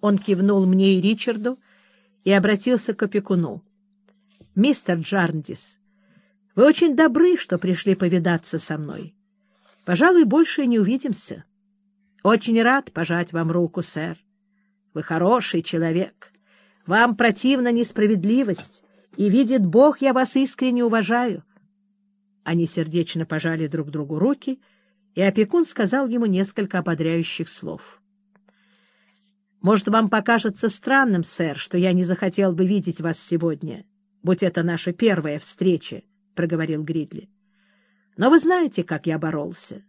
Он кивнул мне и Ричарду и обратился к опекуну. — Мистер Джарндис, вы очень добры, что пришли повидаться со мной. Пожалуй, больше не увидимся. Очень рад пожать вам руку, сэр. Вы хороший человек. Вам противна несправедливость, и, видит Бог, я вас искренне уважаю. Они сердечно пожали друг другу руки, и опекун сказал ему несколько ободряющих слов. «Может, вам покажется странным, сэр, что я не захотел бы видеть вас сегодня, будь это наша первая встреча», — проговорил Гридли. «Но вы знаете, как я боролся.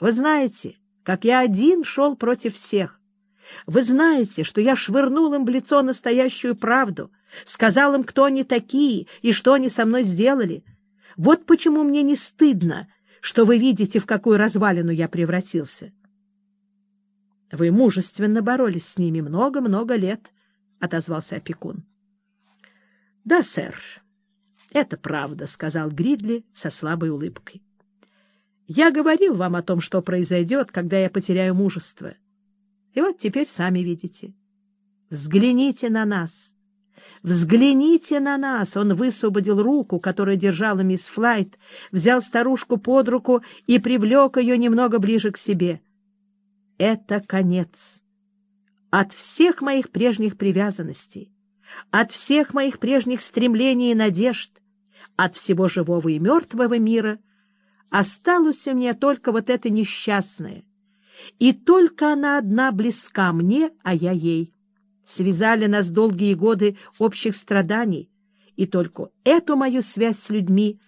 Вы знаете, как я один шел против всех. Вы знаете, что я швырнул им в лицо настоящую правду, сказал им, кто они такие и что они со мной сделали. Вот почему мне не стыдно, что вы видите, в какую развалину я превратился. Вы мужественно боролись с ними много-много лет, — отозвался опекун. — Да, сэр, это правда, — сказал Гридли со слабой улыбкой. — Я говорил вам о том, что произойдет, когда я потеряю мужество. И вот теперь сами видите. Взгляните на нас. «Взгляните на нас!» Он высвободил руку, которая держала мисс Флайт, взял старушку под руку и привлек ее немного ближе к себе. «Это конец. От всех моих прежних привязанностей, от всех моих прежних стремлений и надежд, от всего живого и мертвого мира осталось мне только вот это несчастное, и только она одна близка мне, а я ей» связали нас долгие годы общих страданий, и только эту мою связь с людьми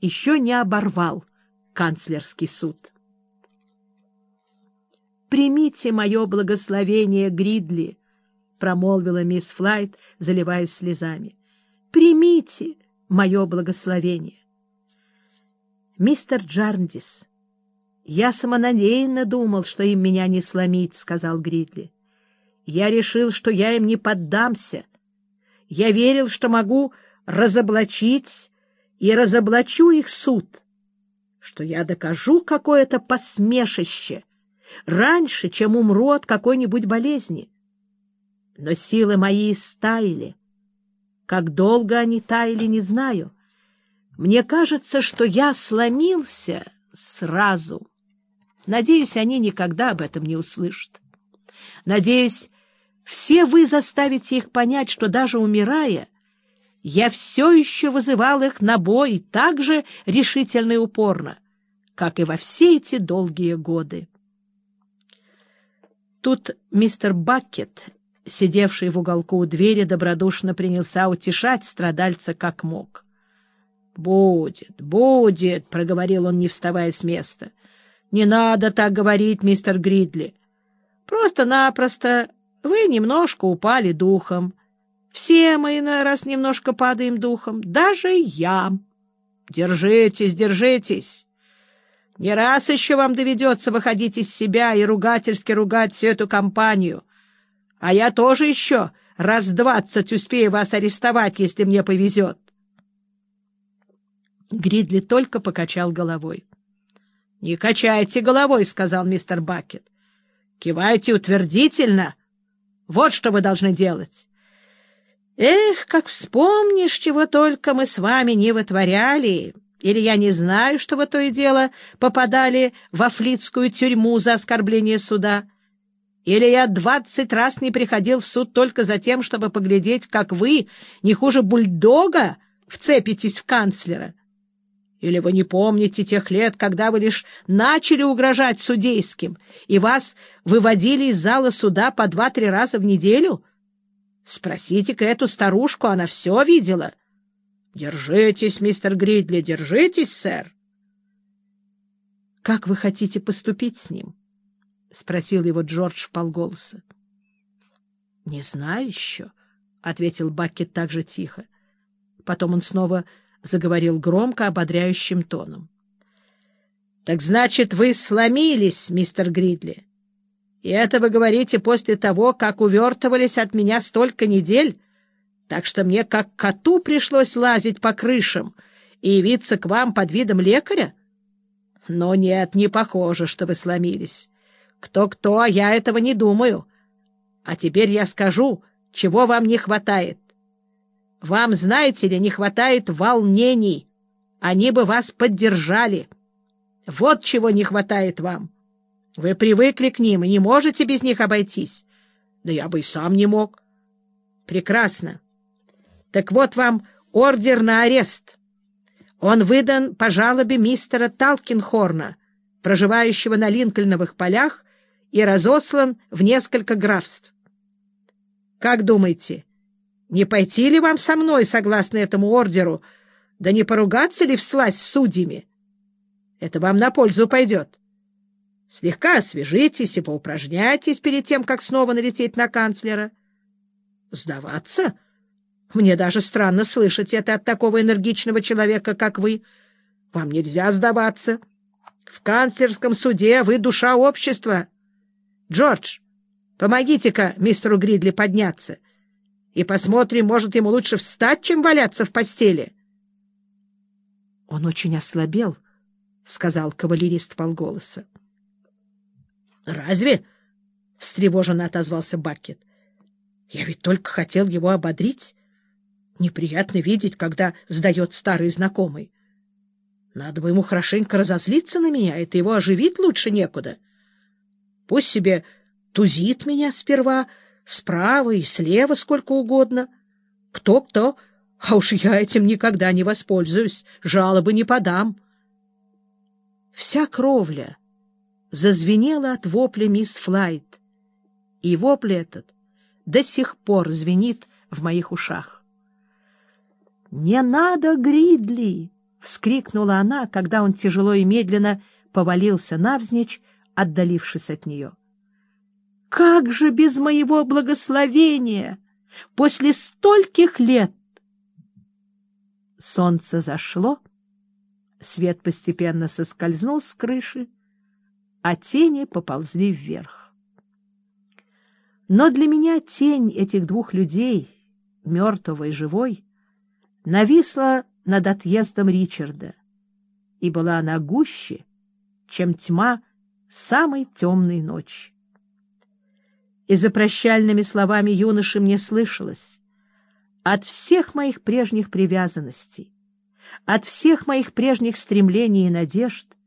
еще не оборвал канцлерский суд. «Примите мое благословение, Гридли», — промолвила мисс Флайт, заливаясь слезами. «Примите мое благословение». «Мистер Джарндис, я самонадеянно думал, что им меня не сломить», — сказал Гридли. Я решил, что я им не поддамся. Я верил, что могу разоблачить и разоблачу их суд, что я докажу какое-то посмешище раньше, чем умру от какой-нибудь болезни. Но силы мои стаяли. Как долго они таяли, не знаю. Мне кажется, что я сломился сразу. Надеюсь, они никогда об этом не услышат. Надеюсь, все вы заставите их понять, что даже умирая, я все еще вызывал их на бой так же решительно и упорно, как и во все эти долгие годы. Тут мистер Баккет, сидевший в уголку у двери, добродушно принялся утешать страдальца как мог. — Будет, будет, — проговорил он, не вставая с места. — Не надо так говорить, мистер Гридли. Просто-напросто вы немножко упали духом. Все мы иной раз немножко падаем духом, даже я. Держитесь, держитесь. Не раз еще вам доведется выходить из себя и ругательски ругать всю эту компанию. А я тоже еще раз двадцать успею вас арестовать, если мне повезет. Гридли только покачал головой. — Не качайте головой, — сказал мистер Бакет. — Кивайте утвердительно — вот что вы должны делать. Эх, как вспомнишь, чего только мы с вами не вытворяли, или я не знаю, что вы то и дело попадали во флицкую тюрьму за оскорбление суда, или я двадцать раз не приходил в суд только за тем, чтобы поглядеть, как вы, не хуже бульдога, вцепитесь в канцлера. Или вы не помните тех лет, когда вы лишь начали угрожать судейским, и вас выводили из зала суда по два-три раза в неделю? Спросите-ка эту старушку, она все видела. Держитесь, мистер Гридли, держитесь, сэр. — Как вы хотите поступить с ним? — спросил его Джордж вполголоса. — Не знаю еще, — ответил Бакет так же тихо. Потом он снова — заговорил громко, ободряющим тоном. — Так значит, вы сломились, мистер Гридли? И это вы говорите после того, как увертывались от меня столько недель, так что мне как коту пришлось лазить по крышам и явиться к вам под видом лекаря? Но нет, не похоже, что вы сломились. Кто-кто, а я этого не думаю. А теперь я скажу, чего вам не хватает. Вам, знаете ли, не хватает волнений. Они бы вас поддержали. Вот чего не хватает вам. Вы привыкли к ним и не можете без них обойтись. Да я бы и сам не мог. Прекрасно. Так вот вам ордер на арест. Он выдан по жалобе мистера Талкинхорна, проживающего на Линкольновых полях, и разослан в несколько графств. Как думаете, не пойти ли вам со мной, согласно этому ордеру, да не поругаться ли вслась с судьями? Это вам на пользу пойдет. Слегка освежитесь и поупражняйтесь перед тем, как снова налететь на канцлера. Сдаваться? Мне даже странно слышать это от такого энергичного человека, как вы. Вам нельзя сдаваться. В канцлерском суде вы душа общества. Джордж, помогите-ка мистеру Гридли подняться. И посмотрим, может, ему лучше встать, чем валяться в постели. — Он очень ослабел, — сказал кавалерист полголоса. — Разве? — встревоженно отозвался Бакет. — Я ведь только хотел его ободрить. Неприятно видеть, когда сдает старый знакомый. Надо бы ему хорошенько разозлиться на меня, это его оживить лучше некуда. Пусть себе тузит меня сперва, справа и слева сколько угодно. Кто-кто, а уж я этим никогда не воспользуюсь, жалобы не подам. Вся кровля — зазвенело от вопля мисс Флайт, и вопль этот до сих пор звенит в моих ушах. «Не надо, Гридли!» — вскрикнула она, когда он тяжело и медленно повалился навзничь, отдалившись от нее. «Как же без моего благословения! После стольких лет!» Солнце зашло, свет постепенно соскользнул с крыши, а тени поползли вверх. Но для меня тень этих двух людей, мертвого и живой, нависла над отъездом Ричарда, и была она гуще, чем тьма самой темной ночи. И за прощальными словами юноши мне слышалось от всех моих прежних привязанностей, от всех моих прежних стремлений и надежд —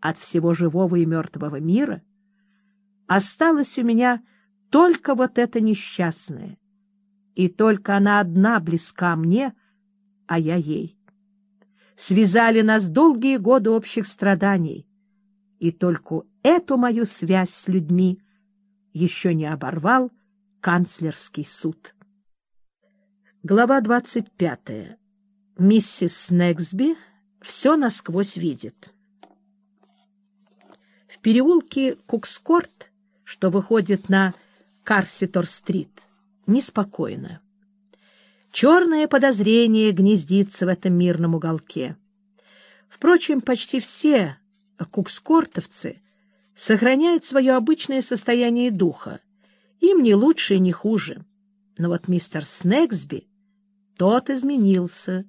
от всего живого и мертвого мира, осталась у меня только вот эта несчастная, и только она одна близка мне, а я ей. Связали нас долгие годы общих страданий, и только эту мою связь с людьми еще не оборвал канцлерский суд. Глава двадцать пятая. Миссис Снегсби все насквозь видит. В переулке Кукскорт, что выходит на Карситор-стрит, неспокойно. Черное подозрение гнездится в этом мирном уголке. Впрочем, почти все кукскортовцы сохраняют свое обычное состояние духа. Им не лучше и не хуже. Но вот мистер Снегсби, тот изменился,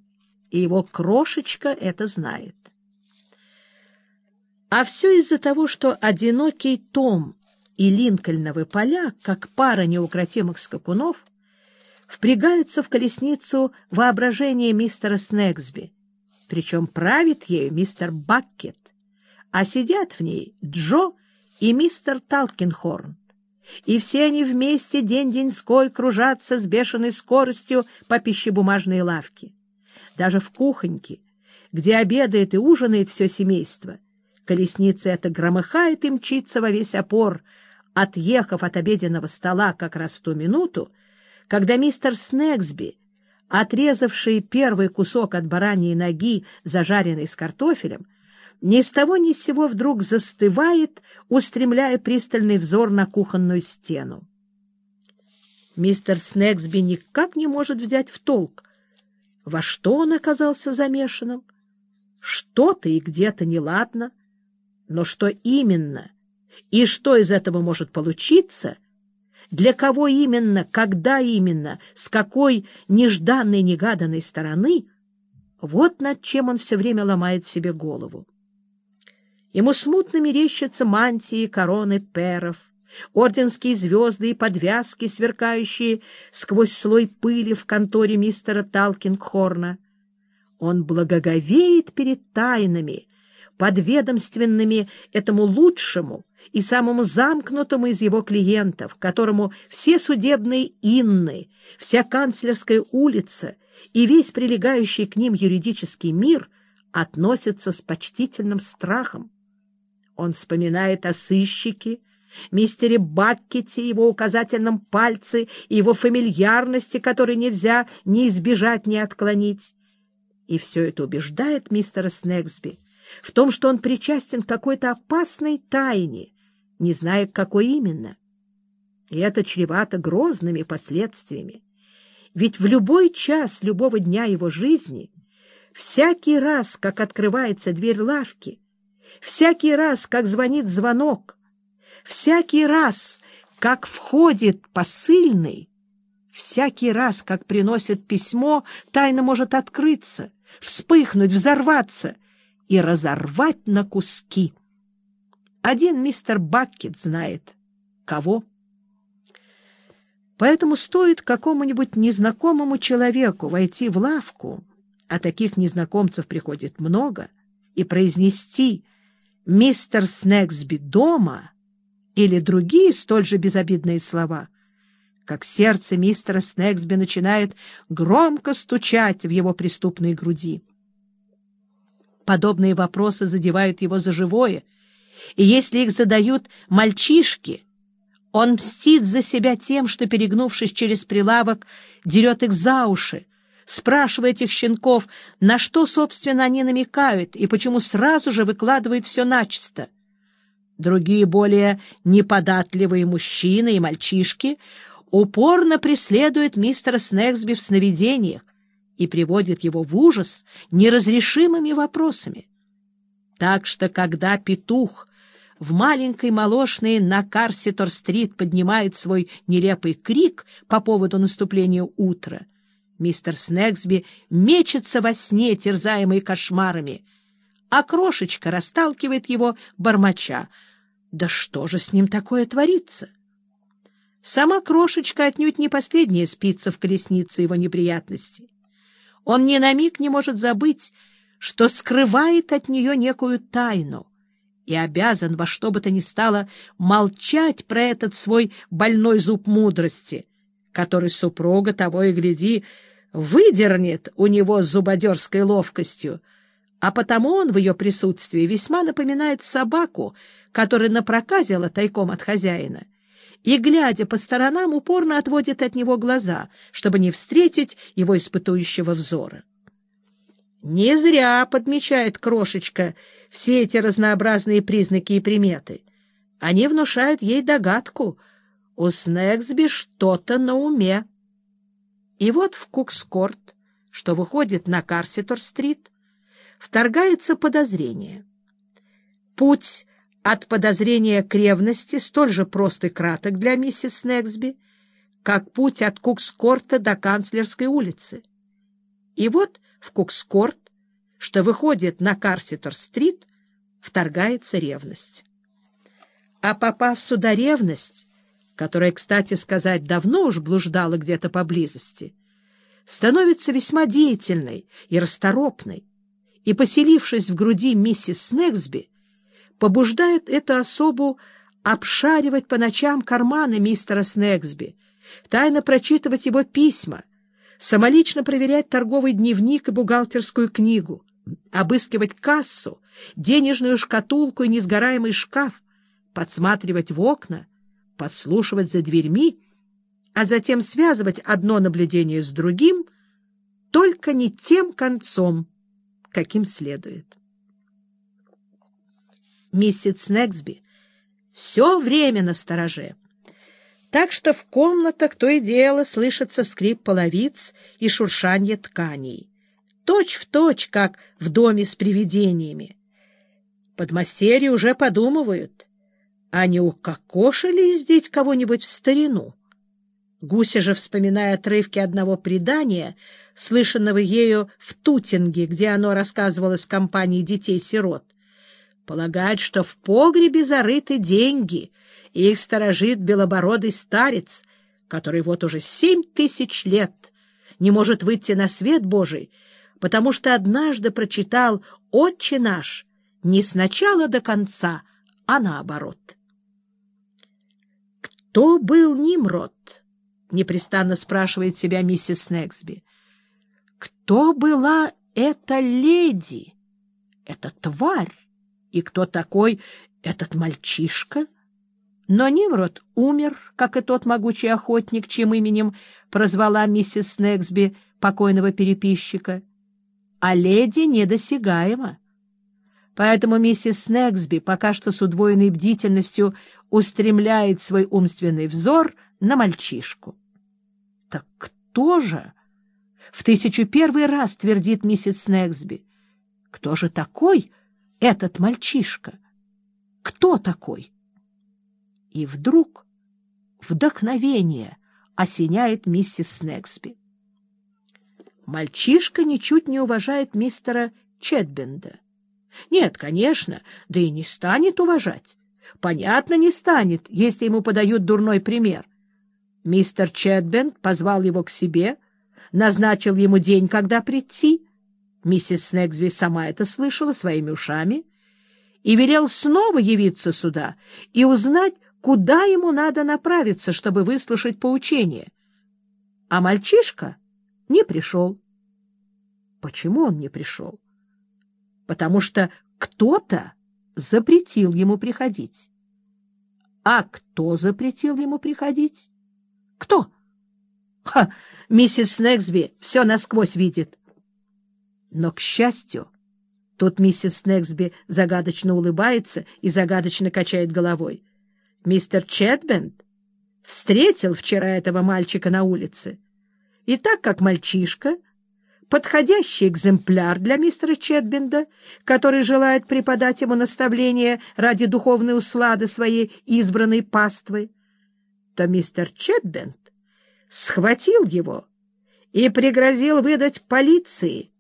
и его крошечка это знает. А все из-за того, что одинокий Том и Линкольновы поля, как пара неукротимых скакунов, впрягаются в колесницу воображения мистера Снегсби, причем правит ею мистер Баккет, а сидят в ней Джо и мистер Талкинхорн. И все они вместе день-деньской кружатся с бешеной скоростью по пищебумажной лавке. Даже в кухоньке, где обедает и ужинает все семейство — Колесница эта громыхает и мчится во весь опор, отъехав от обеденного стола как раз в ту минуту, когда мистер Снегсби, отрезавший первый кусок от бараньей ноги, зажаренной с картофелем, ни с того ни с сего вдруг застывает, устремляя пристальный взор на кухонную стену. Мистер Снегсби никак не может взять в толк, во что он оказался замешанным. Что-то и где-то неладно — но что именно и что из этого может получиться, для кого именно, когда именно, с какой нежданной, негаданной стороны, вот над чем он все время ломает себе голову. Ему смутно мерещатся мантии, короны перов, орденские звезды и подвязки, сверкающие сквозь слой пыли в конторе мистера Талкингхорна. Он благоговеет перед тайнами, подведомственными этому лучшему и самому замкнутому из его клиентов, которому все судебные инны, вся канцлерская улица и весь прилегающий к ним юридический мир относятся с почтительным страхом. Он вспоминает о сыщике, мистере Баккете, его указательном пальце и его фамильярности, которой нельзя ни избежать, ни отклонить. И все это убеждает мистера Снегсби в том, что он причастен к какой-то опасной тайне, не зная, какой именно. И это чревато грозными последствиями. Ведь в любой час любого дня его жизни, всякий раз, как открывается дверь лавки, всякий раз, как звонит звонок, всякий раз, как входит посыльный, всякий раз, как приносит письмо, тайна может открыться, вспыхнуть, взорваться и разорвать на куски. Один мистер Баккет знает, кого. Поэтому стоит какому-нибудь незнакомому человеку войти в лавку, а таких незнакомцев приходит много, и произнести «Мистер Снегсби дома» или другие столь же безобидные слова, как сердце мистера Снегсби начинает громко стучать в его преступной груди. Подобные вопросы задевают его за живое, и если их задают мальчишки, он мстит за себя тем, что, перегнувшись через прилавок, дерет их за уши, спрашивая этих щенков, на что, собственно, они намекают и почему сразу же выкладывают все начисто. Другие более неподатливые мужчины и мальчишки упорно преследуют мистера Снегсби в сновидениях и приводят его в ужас неразрешимыми вопросами. Так что, когда петух в маленькой молочной на Карситор-стрит поднимает свой нелепый крик по поводу наступления утра, мистер Снегсби мечется во сне, терзаемый кошмарами, а крошечка расталкивает его бормоча — да что же с ним такое творится? Сама крошечка отнюдь не последняя спица в колеснице его неприятностей. Он ни на миг не может забыть, что скрывает от нее некую тайну и обязан во что бы то ни стало молчать про этот свой больной зуб мудрости, который супруга того и гляди выдернет у него с зубодерской ловкостью, а потому он в ее присутствии весьма напоминает собаку, которая напроказила тайком от хозяина, и, глядя по сторонам, упорно отводит от него глаза, чтобы не встретить его испытующего взора. Не зря подмечает крошечка все эти разнообразные признаки и приметы. Они внушают ей догадку. У Снегсби что-то на уме. И вот в Кукскорт, что выходит на Карситор-стрит, вторгается подозрение. Путь от подозрения к ревности столь же прост и краток для миссис Снегсби, как путь от Кукскорта до Канцлерской улицы. И вот в Кукскорт, что выходит на Карситор-стрит, вторгается ревность. А попав сюда ревность, которая, кстати сказать, давно уж блуждала где-то поблизости, становится весьма деятельной и расторопной, и, поселившись в груди миссис Снегсби, побуждают эту особу обшаривать по ночам карманы мистера Снегсби, тайно прочитывать его письма, самолично проверять торговый дневник и бухгалтерскую книгу, обыскивать кассу, денежную шкатулку и несгораемый шкаф, подсматривать в окна, подслушивать за дверьми, а затем связывать одно наблюдение с другим, только не тем концом, каким следует миссис Снегсби все время на стороже. Так что в комнатах то и дело слышится скрип половиц и шуршанье тканей. Точь в точь, как в доме с привидениями. Подмастерья уже подумывают, а не укокошили здесь кого-нибудь в старину. Гуся же, вспоминая отрывки одного предания, слышанного ею в Тутинге, где оно рассказывалось в компании детей-сирот, полагает, что в погребе зарыты деньги, Их сторожит белобородый старец, который вот уже семь тысяч лет не может выйти на свет Божий, потому что однажды прочитал «Отче наш» не сначала до конца, а наоборот. «Кто был Нимрод?» — непрестанно спрашивает себя миссис Снегсби. «Кто была эта леди, эта тварь, и кто такой этот мальчишка?» Но Нимрод умер, как и тот могучий охотник, чьим именем прозвала миссис Снегсби покойного переписчика. А леди недосягаема. Поэтому миссис Снегсби пока что с удвоенной бдительностью устремляет свой умственный взор на мальчишку. Так кто же? В тысячу первый раз твердит миссис Снегсби. Кто же такой этот мальчишка? Кто такой? И вдруг вдохновение осеняет миссис Снегсби. Мальчишка ничуть не уважает мистера Четбенда. Нет, конечно, да и не станет уважать. Понятно, не станет, если ему подают дурной пример. Мистер Четбенд позвал его к себе, назначил ему день, когда прийти. Миссис Снегсби сама это слышала своими ушами и велел снова явиться сюда и узнать, куда ему надо направиться, чтобы выслушать поучение. А мальчишка не пришел. Почему он не пришел? Потому что кто-то запретил ему приходить. А кто запретил ему приходить? Кто? Ха! Миссис Снегсби все насквозь видит. Но, к счастью, тут миссис Снегсби загадочно улыбается и загадочно качает головой. Мистер Четбенд встретил вчера этого мальчика на улице, и так как мальчишка — подходящий экземпляр для мистера Четбенда, который желает преподать ему наставление ради духовной услады своей избранной паствы, то мистер Четбенд схватил его и пригрозил выдать полиции,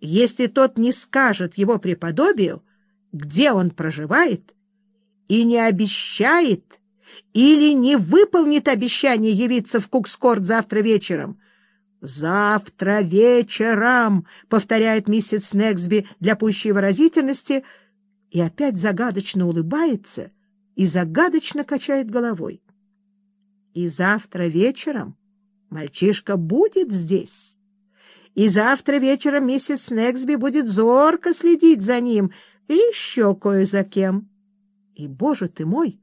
если тот не скажет его преподобию, где он проживает и не обещает или не выполнит обещание явиться в Кукскорт завтра вечером. «Завтра вечером», — повторяет миссис Снегсби для пущей выразительности, и опять загадочно улыбается и загадочно качает головой. «И завтра вечером мальчишка будет здесь». И завтра вечером миссис Снегсби будет зорко следить за ним и еще кое за кем. И, боже ты мой,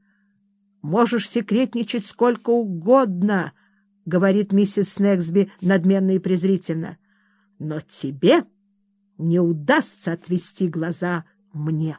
можешь секретничать сколько угодно, — говорит миссис Снегсби надменно и презрительно, — но тебе не удастся отвести глаза мне.